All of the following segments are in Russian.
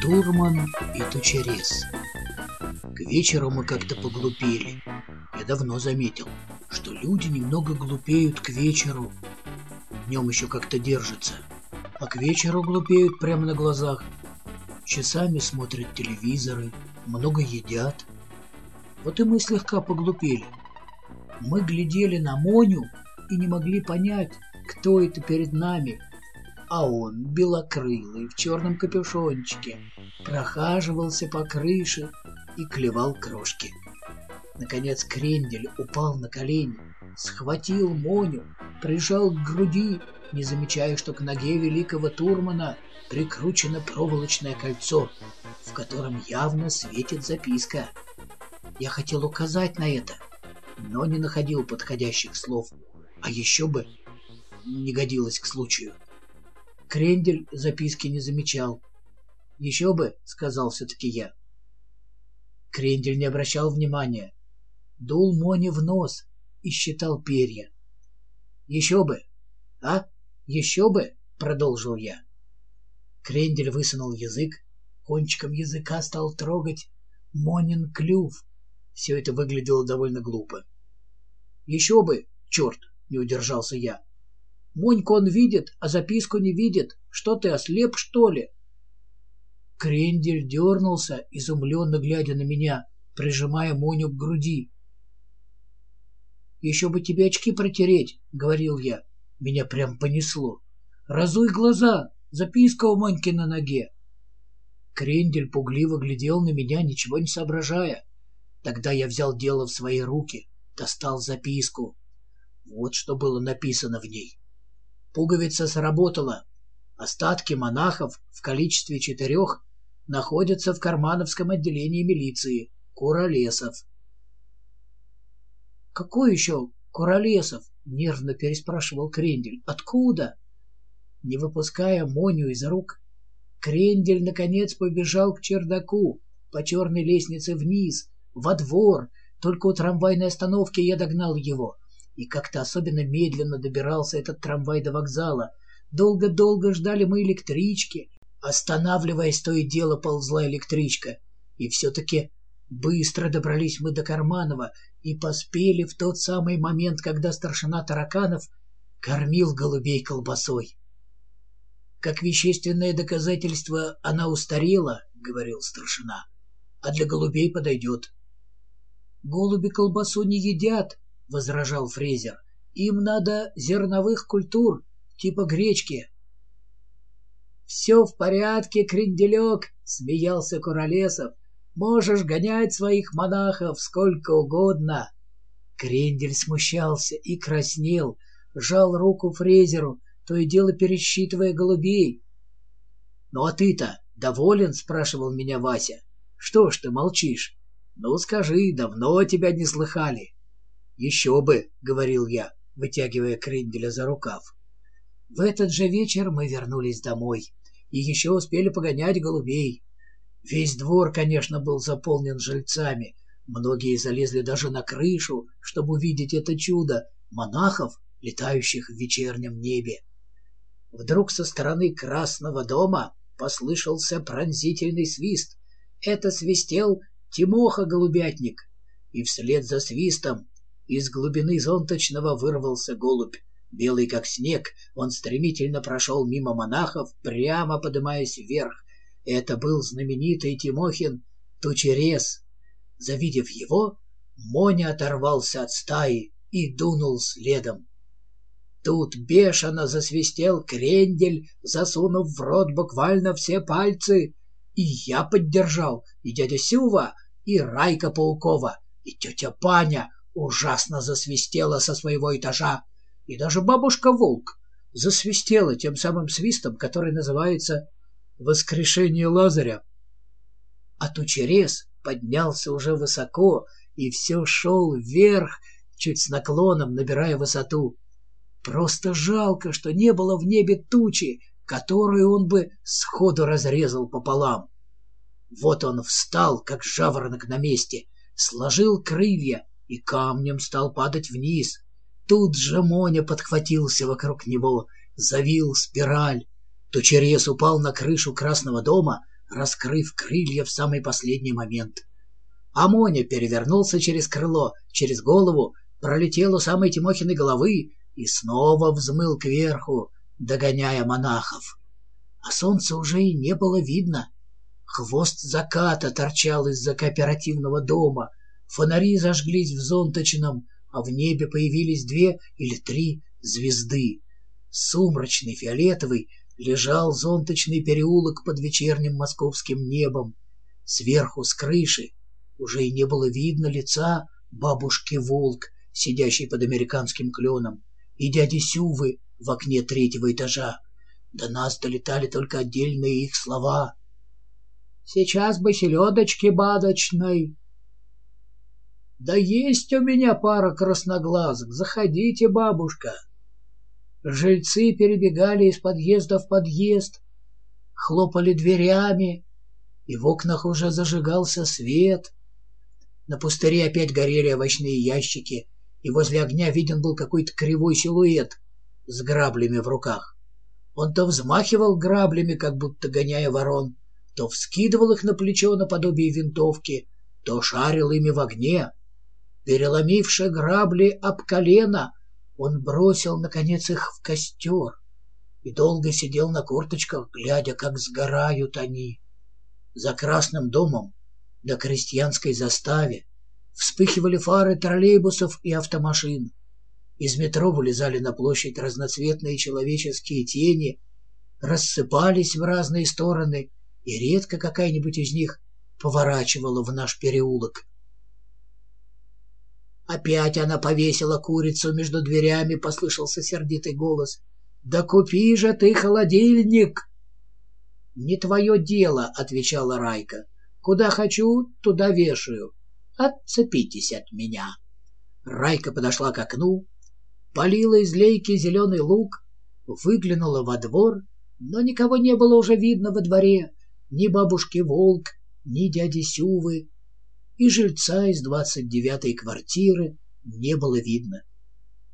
Турман и Тучерез. К вечеру мы как-то поглупели. Я давно заметил, что люди немного глупеют к вечеру. Днем еще как-то держатся, а к вечеру глупеют прямо на глазах. Часами смотрят телевизоры, много едят. Вот и мы слегка поглупели. Мы глядели на Моню и не могли понять, кто это перед нами. А он, белокрылый, в черном капюшончике, прохаживался по крыше и клевал крошки. Наконец Крендель упал на колени, схватил Моню, прижал к груди, не замечая, что к ноге великого Турмана прикручено проволочное кольцо, в котором явно светит записка. Я хотел указать на это, но не находил подходящих слов, а еще бы не годилось к случаю. Крендель записки не замечал. «Еще бы», — сказал все-таки я. Крендель не обращал внимания. Дул Моне в нос и считал перья. «Еще бы! А? Еще бы!» — продолжил я. Крендель высунул язык, кончиком языка стал трогать Монин клюв. Все это выглядело довольно глупо. «Еще бы! Черт!» — не удержался я. Моньку он видит, а записку не видит. Что ты, ослеп, что ли?» Крендель дернулся, изумленно глядя на меня, прижимая Моню к груди. «Еще бы тебе очки протереть», — говорил я. Меня прям понесло. «Разуй глаза! Записка у Моньки на ноге!» Крендель пугливо глядел на меня, ничего не соображая. Тогда я взял дело в свои руки, достал записку. Вот что было написано в ней. Пуговица сработала. Остатки монахов в количестве четырех находятся в Кармановском отделении милиции. Куролесов. «Какой еще Куролесов?» — нервно переспрашивал Крендель. «Откуда?» Не выпуская Моню из рук, Крендель, наконец, побежал к чердаку, по черной лестнице вниз, во двор. Только у трамвайной остановки я догнал его и как-то особенно медленно добирался этот трамвай до вокзала. Долго-долго ждали мы электрички. Останавливаясь, то и дело ползла электричка. И все-таки быстро добрались мы до Карманова и поспели в тот самый момент, когда старшина Тараканов кормил голубей колбасой. «Как вещественное доказательство она устарела», — говорил старшина, — «а для голубей подойдет». «Голуби колбасу не едят», — возражал Фрезер. «Им надо зерновых культур, типа гречки». «Все в порядке, кренделек», — смеялся Куролесов. «Можешь гонять своих монахов сколько угодно». Крендель смущался и краснел, жал руку Фрезеру, то и дело пересчитывая голубей. «Ну а ты-то доволен?» — спрашивал меня Вася. «Что ж ты молчишь? Ну скажи, давно тебя не слыхали». «Еще бы!» — говорил я, вытягивая Кренделя за рукав. В этот же вечер мы вернулись домой и еще успели погонять голубей. Весь двор, конечно, был заполнен жильцами. Многие залезли даже на крышу, чтобы увидеть это чудо — монахов, летающих в вечернем небе. Вдруг со стороны Красного дома послышался пронзительный свист. Это свистел Тимоха-голубятник, и вслед за свистом из глубины зонточного вырвался голубь. Белый как снег, он стремительно прошел мимо монахов, прямо поднимаясь вверх. Это был знаменитый Тимохин Тучерез. Завидев его, Моня оторвался от стаи и дунул следом. Тут бешено засвистел крендель, засунув в рот буквально все пальцы. И я поддержал, и дядя Сюва, и Райка Паукова, и тетя Паня, ужасно засвистела со своего этажа, и даже бабушка-волк засвистела тем самым свистом, который называется «воскрешение Лазаря». А тучерез поднялся уже высоко и все шел вверх, чуть с наклоном, набирая высоту. Просто жалко, что не было в небе тучи, которую он бы сходу разрезал пополам. Вот он встал, как жаворонок на месте, сложил крылья и камнем стал падать вниз. Тут же Моня подхватился вокруг него, завил спираль. Тучерез упал на крышу красного дома, раскрыв крылья в самый последний момент. А Моня перевернулся через крыло, через голову, пролетел у самой Тимохиной головы и снова взмыл кверху, догоняя монахов. А солнца уже и не было видно. Хвост заката торчал из-за кооперативного дома, фонари зажглись в зонточном, а в небе появились две или три звезды. Сумрачный, фиолетовый, лежал зонточный переулок под вечерним московским небом. Сверху, с крыши, уже и не было видно лица бабушки-волк, сидящей под американским кленом, и дяди Сювы в окне третьего этажа. До нас долетали только отдельные их слова. «Сейчас бы селедочки бадочной!» «Да есть у меня пара красноглазок, заходите, бабушка!» Жильцы перебегали из подъезда в подъезд, хлопали дверями, и в окнах уже зажигался свет. На пустыре опять горели овощные ящики, и возле огня виден был какой-то кривой силуэт с граблями в руках. Он то взмахивал граблями, как будто гоняя ворон, то вскидывал их на плечо наподобие винтовки, то шарил ими в огне. Переломивши грабли об колено, он бросил, наконец, их в костер и долго сидел на корточках, глядя, как сгорают они. За красным домом на крестьянской заставе вспыхивали фары троллейбусов и автомашин. Из метро вылезали на площадь разноцветные человеческие тени, рассыпались в разные стороны, и редко какая-нибудь из них поворачивала в наш переулок. Опять она повесила курицу между дверями, послышался сердитый голос. «Да купи же ты холодильник!» «Не твое дело», — отвечала Райка. «Куда хочу, туда вешаю. Отцепитесь от меня». Райка подошла к окну, полила из лейки зеленый лук, выглянула во двор, но никого не было уже видно во дворе, ни бабушки Волк, ни дяди Сювы, и жильца из двадцать девятой квартиры не было видно.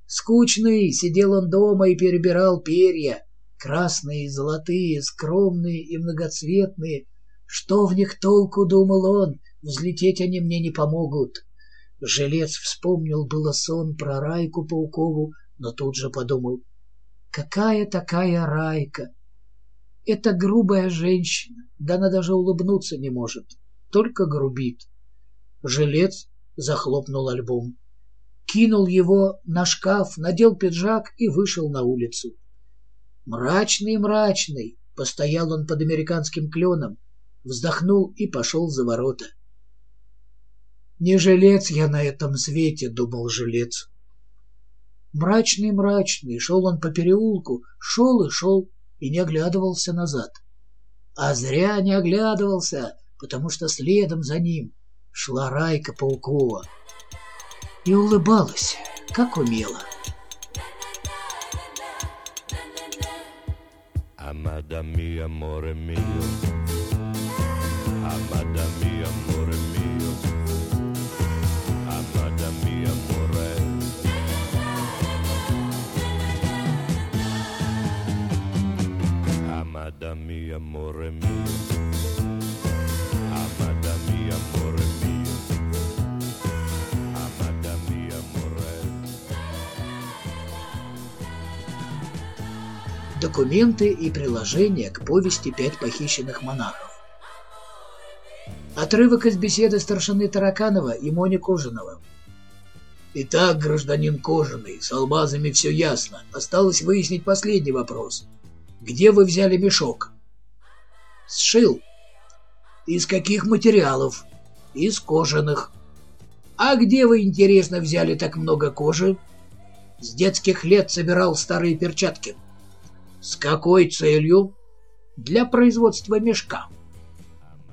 Скучный сидел он дома и перебирал перья, красные золотые, скромные и многоцветные. Что в них толку, думал он, взлететь они мне не помогут. Жилец вспомнил было сон про Райку Паукову, но тут же подумал, какая такая Райка? Это грубая женщина, да она даже улыбнуться не может, только грубит. Жилец захлопнул альбом. Кинул его на шкаф, надел пиджак и вышел на улицу. Мрачный-мрачный, постоял он под американским кленом, вздохнул и пошел за ворота. «Не жилец я на этом свете», — думал жилец. Мрачный-мрачный, шел он по переулку, шел и шел, и не оглядывался назад. А зря не оглядывался, потому что следом за ним шла Райка Паукова и улыбалась, как умела. Amada mia, amore mio. Amada mia, amore mio. Amada mia, amore. Amada mia, amore mio. Документы и приложения к повести «Пять похищенных монахов». Отрывок из беседы старшины Тараканова и Мони Кожаного. Итак, гражданин Кожаный, с алмазами все ясно. Осталось выяснить последний вопрос. Где вы взяли мешок? Сшил. Из каких материалов? Из кожаных. А где вы, интересно, взяли так много кожи? С детских лет собирал старые перчатки. С какой целью? Для производства мешка.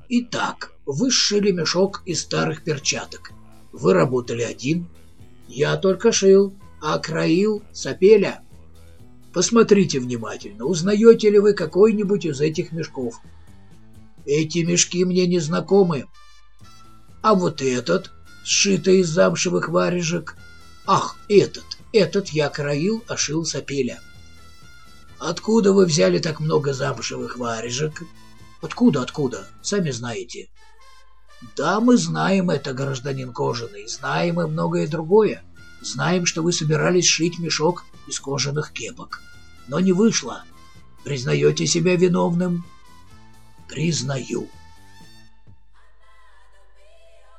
Итак, вы сшили мешок из старых перчаток. Вы работали один. Я только шил, а краил сапеля. Посмотрите внимательно, узнаете ли вы какой-нибудь из этих мешков. Эти мешки мне не знакомы. А вот этот, сшитый из замшевых варежек. Ах, этот, этот я кроил, ошил сапеля. Откуда вы взяли так много замшевых варежек? Откуда, откуда? Сами знаете. Да, мы знаем это, гражданин Кожаный, знаем и многое другое. Знаем, что вы собирались шить мешок из кожаных кепок. Но не вышло. Признаете себя виновным? Признаю.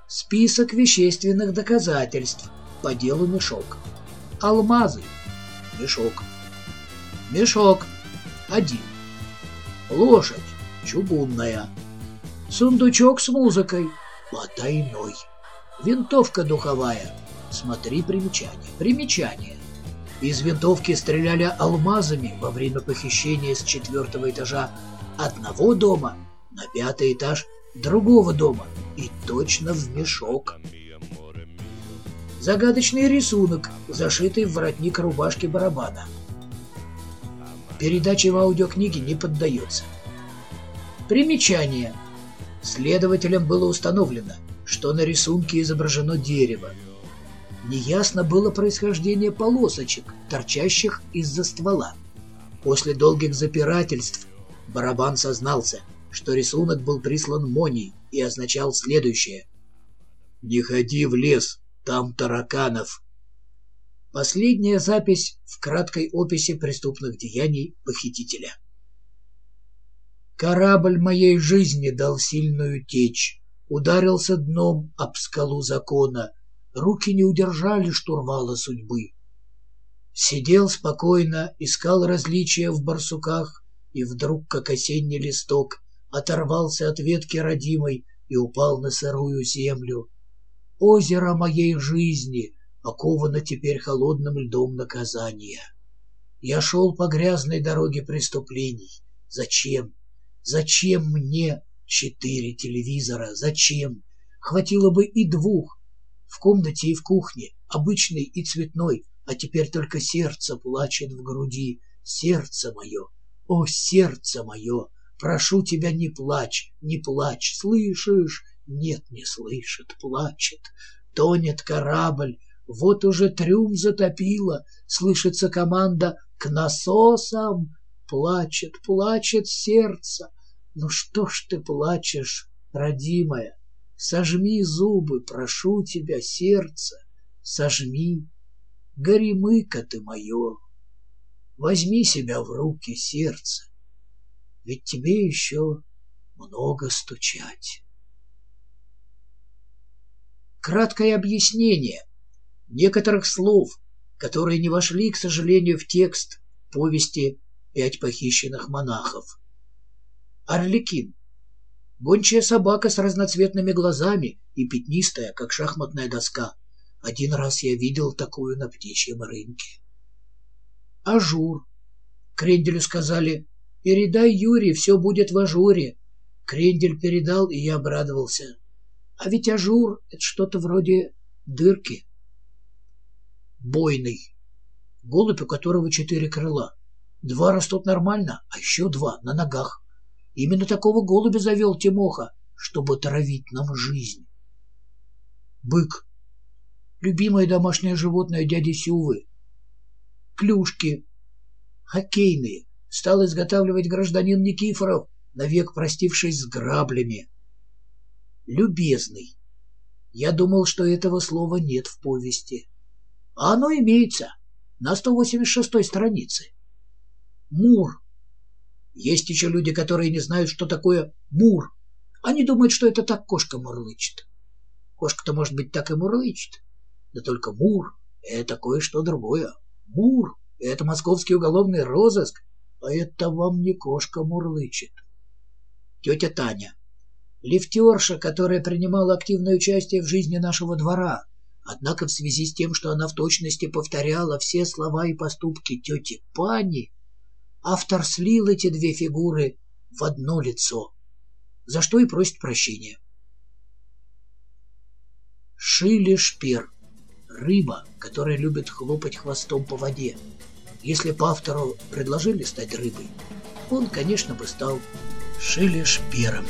Список вещественных доказательств по делу мешок. Алмазы. Мешок. Мешок. Один. Лошадь. Чугунная. Сундучок с музыкой. Потайной. Винтовка духовая. Смотри примечание. Примечание. Из винтовки стреляли алмазами во время похищения с четвертого этажа одного дома на пятый этаж другого дома и точно в мешок. Загадочный рисунок, зашитый в воротник рубашки барабана. Передача в аудиокниге не поддается. Примечание. Следователям было установлено, что на рисунке изображено дерево. Неясно было происхождение полосочек, торчащих из-за ствола. После долгих запирательств барабан сознался, что рисунок был прислан Моней и означал следующее. «Не ходи в лес, там тараканов». Последняя запись в краткой описи преступных деяний похитителя. Корабль моей жизни дал сильную течь, ударился дном об скалу закона, руки не удержали штурвала судьбы. Сидел спокойно, искал различия в барсуках, и вдруг, как осенний листок, оторвался от ветки родимой и упал на сырую землю. Озеро моей жизни оковано теперь холодным льдом наказания. Я шел по грязной дороге преступлений. Зачем? Зачем мне четыре телевизора? Зачем? Хватило бы и двух. В комнате и в кухне, обычной и цветной, а теперь только сердце плачет в груди. Сердце мое, о, сердце мое, прошу тебя, не плачь, не плачь, слышишь? Нет, не слышит, плачет. Тонет корабль, вот уже трюм затопило, слышится команда «К насосам!» Плачет, плачет сердце. Ну что ж ты плачешь, родимая? Сожми зубы, прошу тебя, сердце, сожми. Горемыка ты мое, возьми себя в руки, сердце, ведь тебе еще много стучать. Краткое объяснение некоторых слов, которые не вошли, к сожалению, в текст повести «Пять похищенных монахов». Орликин. Гончая собака с разноцветными глазами и пятнистая, как шахматная доска. Один раз я видел такую на птичьем рынке. Ажур. Кренделю сказали, передай Юре, все будет в ажуре. Крендель передал, и я обрадовался. А ведь ажур — это что-то вроде дырки. Бойный. Голубь, у которого четыре крыла. Два растут нормально, а еще два на ногах. Именно такого голубя завел Тимоха, чтобы травить нам жизнь. Бык. Любимое домашнее животное дяди Сювы. Клюшки. Хоккейные. Стал изготавливать гражданин Никифоров, навек простившись с граблями. Любезный. Я думал, что этого слова нет в повести. А оно имеется на 186-й странице. Мур. Есть еще люди, которые не знают, что такое мур. Они думают, что это так кошка мурлычет. Кошка-то, может быть, так и мурлычет. Да только мур — это кое-что другое. Мур — это московский уголовный розыск, а это вам не кошка мурлычет. Тетя Таня. Лифтерша, которая принимала активное участие в жизни нашего двора. Однако в связи с тем, что она в точности повторяла все слова и поступки тети Пани, автор слил эти две фигуры в одно лицо, за что и просит прощения. Шили шпер. Рыба, которая любит хлопать хвостом по воде. Если бы автору предложили стать рыбой, он, конечно, бы стал шили шпером.